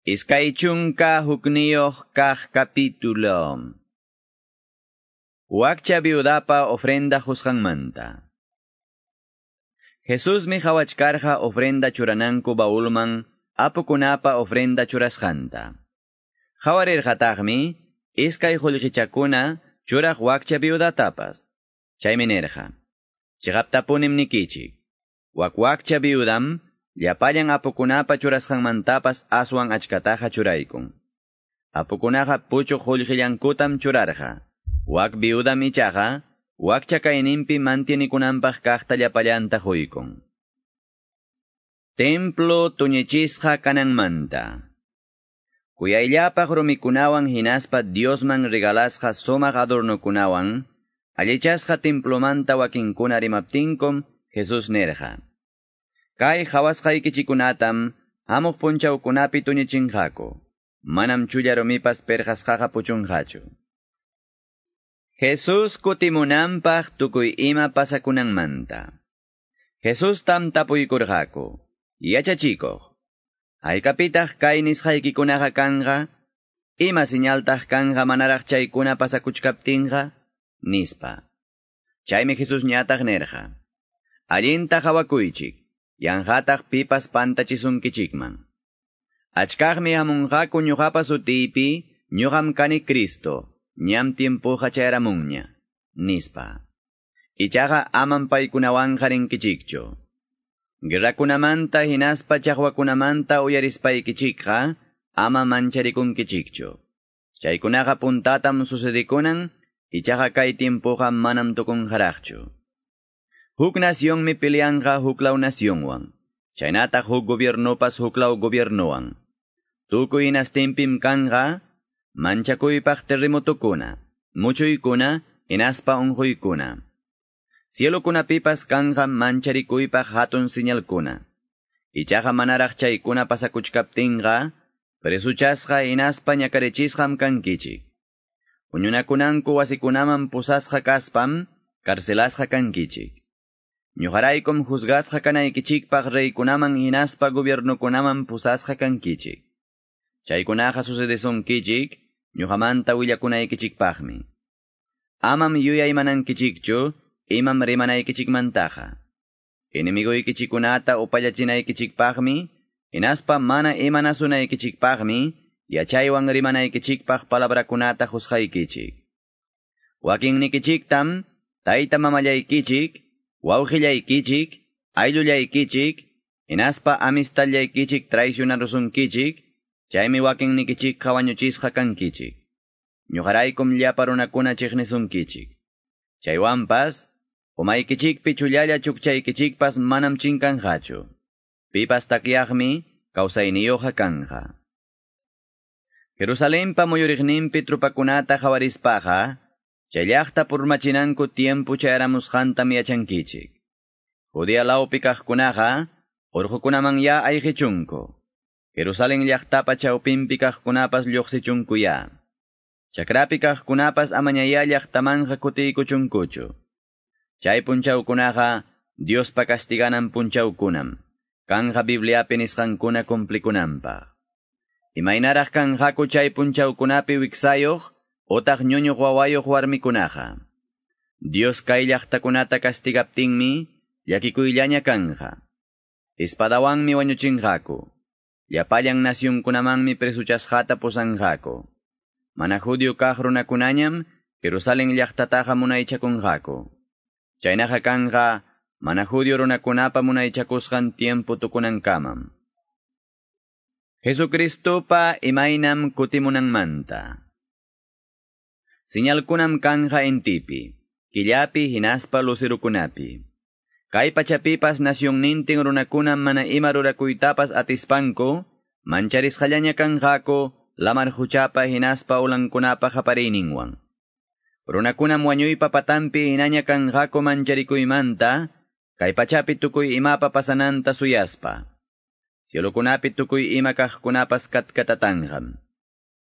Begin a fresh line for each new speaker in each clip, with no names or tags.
Iskaichunka hukniyoh kah capítulo. Wakcha viudapa ofrenda manta. Jesús mi hawachkarja ofrenda churananku baulman, apukunapa ofrenda churasjanta. Hawarirjatagmi, iskay hulgichakuna, churaj wakcha viudatapas. Chayminerja. Chigaptapunim nikichik. Wak wakcha viudam, Llapayan apukunapa churasqanmantapas aswan achkataja churaykun. Apukunaqa puchuq qullqillankutam churarqa. Wak viuda michaqa, wak chakayninpi mantienikunanpaq kaqta llapallanta huykun. Templo tuñichisqa kananmanta. Kuyayllapaq rumikunawan hinaspa Diosman regalasqa sumaq adornokunawan, allichasqa templomanta wakinkuna rimaptinkom Jesús nerja. Kay hawasqaykichikunatam hamuq punchawkunapi tuñichinqaku. Manam chullarumipas perqasqaqa puchunqachu. Jesús kutimunanpaq tukuy ima pasakunanmanta. Jesus tam tapuykurqaku. Yachachikuq. Haykapitaq kay nisqaykikunaqa kanqa, ima señaltaq kanqa manaraq chaykuna pasakuchkaptinqa, nispa. Chaymi Jesus ñataq nerqa. Allinta hawakuychik. Yanhataq pipas pantachisunkichikman. Achkaqmi hamunqaku ñuqapa sutipi, ñuqam kani Cristo, ñam tiempuqa chayaramunña, nispa. Ichaqa aman paykunawanqa rinkichikchu. Guerrakunamanta hinaspa chaqwakunamanta uyarispaykichikqa, ama mancharikunkichikchu. Chaykunaqa puntatam sucedikunan, ichaqa kay tiempuqa manam tukunjaraqchu. Huk mi peleanga huklaw nacionwan. Chaynataq huk gobiernopas huklaw gobiernowan. Tukuy inastempim kanga, manchakuypaq terremotukuna, muchuykuna, inaspa unhuykuna. Cielokunapipas kanga mancharikuypaq hatun señalkuna. Ichaqa manaraq chaykuna pasakuchkaptinqa, presuchasqa inaspa ñakarechisqam kankichik. Uñunakunanku wasikunaman pusasqa kaspam, karcelasqa kankichik. Ñuqaraykum juzgasqa kanaykichikpaq reykunaman hinaspa gobiernukunaman pusasqa kankichik. Chaykunaqa sucedisunkichik, ñuqamanta willakunaykichikpaqmi. Amam yuyaymanankichikchu, imam rimanaykichikmantaqa. Inimiguykichikunata upallachinaykichikpaqmi, hinaspa mana imanasunaykichikpaqmi, yachaywan rimanaykichikpaq palabrakunata juzgaykichik. Wakinnikichiktam, tayta mamallaykichik, wawqillaykichik, ayllullaykichik, hinaspa amistallaykichik traicionarusunkichik, chaymi wakinnikichik qawañuchisqa kankichik. Ñuqaraykum llapa runakuna chiqnisunkichik. Chaywanpas, umaykichikpi chullalla chukchaykichikpas manam chinkanqachu. Pipas takyaqmi kawsayniyuqa kanja. Jerusalempa muyuriqninpi trupakunata qawarispaqa, Chayllaqta purmachinanku tiempo chayaramusqantam yachankichik. Judea lawpi kaqkunaqa, urqukunaman ya ayqichunku. Jerusalén llaqtapa chawpinpi kaqkunapas lluqsichunku ya. Chakrapi kaqkunapas amañaya llaqtamanqa kutiykuchunkuchu. Chay punchawkunaqa, Diospa castiganan punchawkunam. Kanja Bibliapi nisqankuna kumplikunanpaq. Imaynaraq kanjaku chay punchawkunapi wiksayuq, otaq ñuñuq wawayuq warmikunaqa. Dios kay llaqtakunata castigaptinmi, llakikuyllaña kanja. Espadawanmi wañuchinqaku. Llapallan nacionkunamanmi presuchasqata pusanqaku. Mana judio kaq runakunañam, Jerusalén llaqtataqa munaychakunqaku. Chaynaqa kanja, mana judio runakunapa munaychakusqan tiempo tukunankamam. Jesucristopa imaynam kutimunanmanta. Sinyalkunam kanja entipi, killapi hinaspa lucirukunapi. Kay pachapipas nasyonnintin runakunam mana ima rurakuytapas atispanko, mancharisqallaña kanjako, lamar huchapa hinaspa ulankunapa hapariyninwan. Runakunam wañuypa patampi hinaña kanjako mancharikuymanta, kay pachapi tukuy imapa pasananta suyaspa. Ciolokunapi tukuy ima kajkunapas katkatatanjam.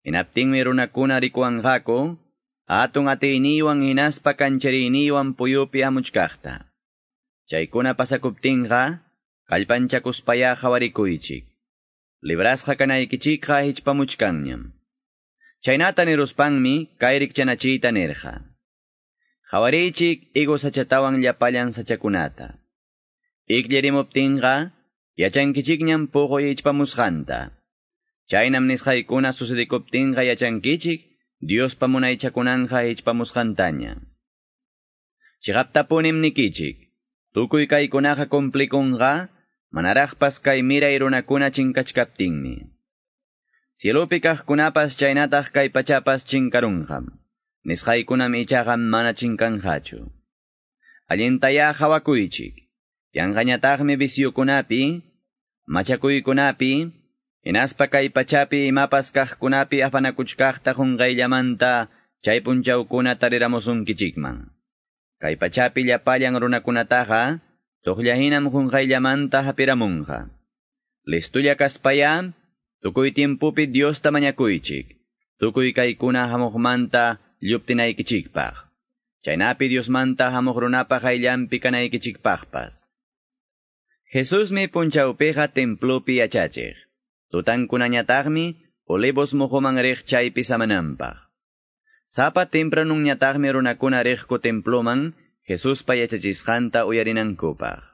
Inaptinmi runakuna rikuanjako, Atun atiniwan hinaspa kanchariniywan puyupi amuchkaqta. Chaykuna pasakuptinqa, kallpanchakuspaya hawarikuychik. librasqa kanaykichikqa hichpamuchkanñam. Chaynata niruspangmi kayrik chanachita nirqa. Hawarichik igo sachatawan llapallan sachakunata. Ikllarimuptinqa, yachankichikñam puqo hichpamusqanta. Chaynam nisqaykuna sucedikuptinqa yachankichik, Dios pamunaychakunanja hichpamusqantaña. Chigaptapunim nikichik, tukuy kaykunaqa complikunqa, manaraqpas kay miray runakuna chinkachkaptinmi. Cielopi kaqkunapas chaynataq kay pachapas chinkarunqam. Nisqaykunam ichaqam mana chinkanqachu. Allintaya hawakuychik. Yanqañataqmi visyukunapi, machakuykunapi, hinaspa kay pachapi imapas kaqkunapi afanakuchkaqta hunqayllamanta chay punchawkuna tariramusunkichikman. Kay pachapi llapallan runakunataqa, tuqllahinam hunqayllamanta hapiramunqa. Listulla kaspaya, tukuy tiempupi Dios tamañakuychik, tukuy kaykuna hamuqmanta lluptinaykichikpaq. Chaynapi Dios manta hamuq runapaq ayllampi kanaykichikpaqpas. Jesus mi punchawpiqa templopi yachachiq. Tutankunañataqmi olivos muhuman riq chaypi samananpaq. Sapa tempranunñataqmi runakuna riqku temploman Jesuspa yachachisqanta uyarinankupaq.